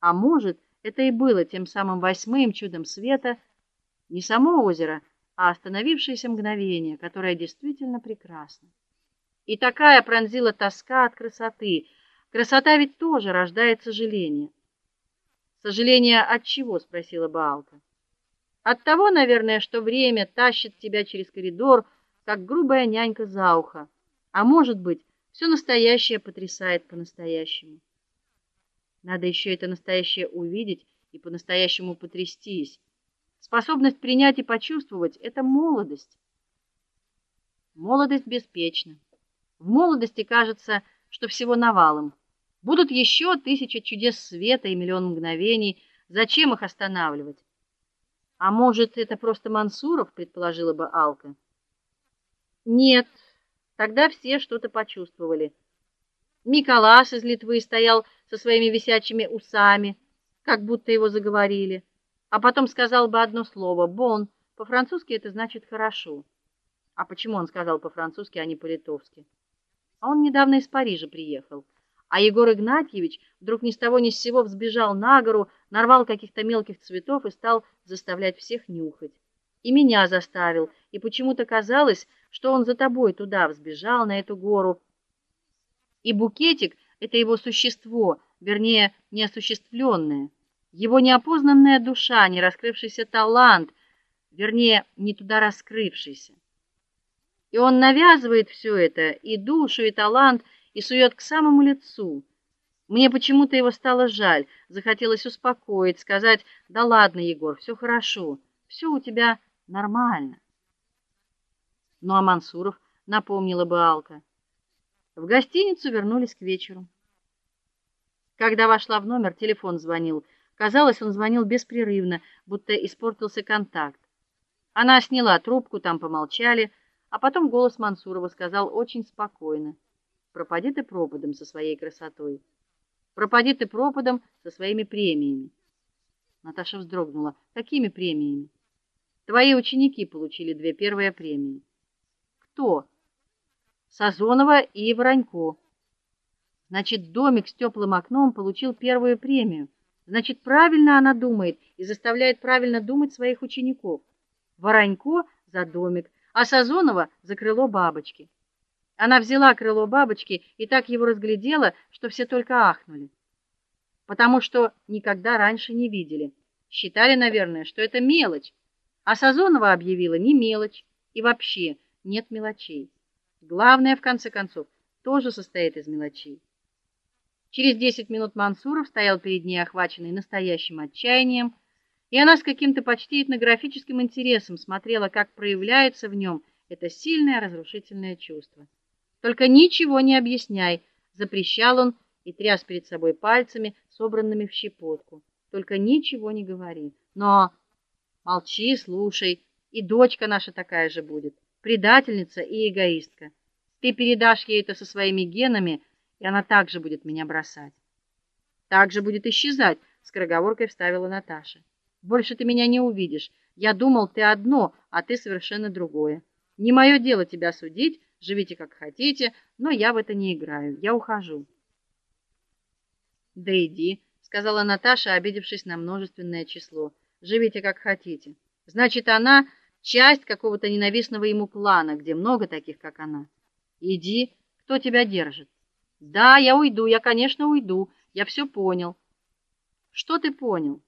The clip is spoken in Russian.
А может, это и было тем самым восьмым чудом света, не само озеро, а остановившееся мгновение, которое действительно прекрасно. И такая пронзила тоска от красоты. Красота ведь тоже рождает сожаление. Сожаление от чего, спросила Баалка. От того, наверное, что время тащит тебя через коридор, как грубая нянька за ухо. А может быть, все настоящее потрясает по-настоящему. Надо еще это настоящее увидеть и по-настоящему потрястись. Способность принять и почувствовать это молодость. Молодость беспечна. В молодости кажется, что всего навалом. Будут еще тысяча чудес света и миллион мгновений. Зачем их останавливать? А может, это просто Мансуров, предположила бы Алка. Нет. Тогда все что-то почувствовали. Миколас из Литвы стоял со своими висячими усами, как будто его заговорили, а потом сказал бы одно слово "бон". По-французски это значит хорошо. А почему он сказал по-французски, а не по-литовски? А он недавно из Парижа приехал. А Егор Игнатьевич вдруг ни с того ни с сего взбежал на гору, нарвал каких-то мелких цветов и стал заставлять всех нюхать. И меня заставил, и почему-то казалось, что он за тобой туда взбежал на эту гору. И букетик это его существо, вернее, неосуществленное, его неопознанная душа, не раскрывшийся талант, вернее, не туда раскрывшийся. И он навязывает все это, и душу, и талант, и сует к самому лицу. Мне почему-то его стало жаль, захотелось успокоить, сказать: "Да ладно, Егор, все хорошо. все у тебя нормально". Ну а Мансуров напомнила бы Алка. В гостиницу вернулись к вечеру. Когда вошла в номер, телефон звонил. Казалось, он звонил беспрерывно, будто испортился контакт. Она сняла трубку, там помолчали, а потом голос Мансурова сказал очень спокойно: "Пропади ты пропадом со своей красотой. Пропади ты пропадом со своими премиями". Наташа вздрогнула. "Какими премиями?" "Твои ученики получили две первые премии". "Кто?" Сазонова и Воронько. Значит, домик с теплым окном получил первую премию. Значит, правильно она думает и заставляет правильно думать своих учеников. Воронько за домик, а Сазонова за крыло бабочки. Она взяла крыло бабочки и так его разглядела, что все только ахнули. Потому что никогда раньше не видели. Считали, наверное, что это мелочь. А Сазонова объявила не мелочь, и вообще нет мелочей. Главное, в конце концов, тоже состоит из мелочей. Через десять минут Мансуров стоял перед ней охваченный настоящим отчаянием, и она с каким-то почти этнографическим интересом смотрела, как проявляется в нем это сильное разрушительное чувство. Только ничего не объясняй, запрещал он и тряс перед собой пальцами, собранными в щепотку. Только ничего не говори. Но молчи, слушай, и дочка наша такая же будет предательница и эгоистка. Ты передашь ей это со своими генами, и она также будет меня бросать. Также будет исчезать, с скороговоркой вставила Наташа. Больше ты меня не увидишь. Я думал, ты одно, а ты совершенно другое. Не мое дело тебя судить, живите как хотите, но я в это не играю. Я ухожу. Да иди, сказала Наташа, обидевшись на множественное число. Живите как хотите. Значит, она часть какого-то ненавистного ему плана, где много таких, как она. Иди, кто тебя держит? Да, я уйду, я, конечно, уйду. Я все понял. Что ты понял?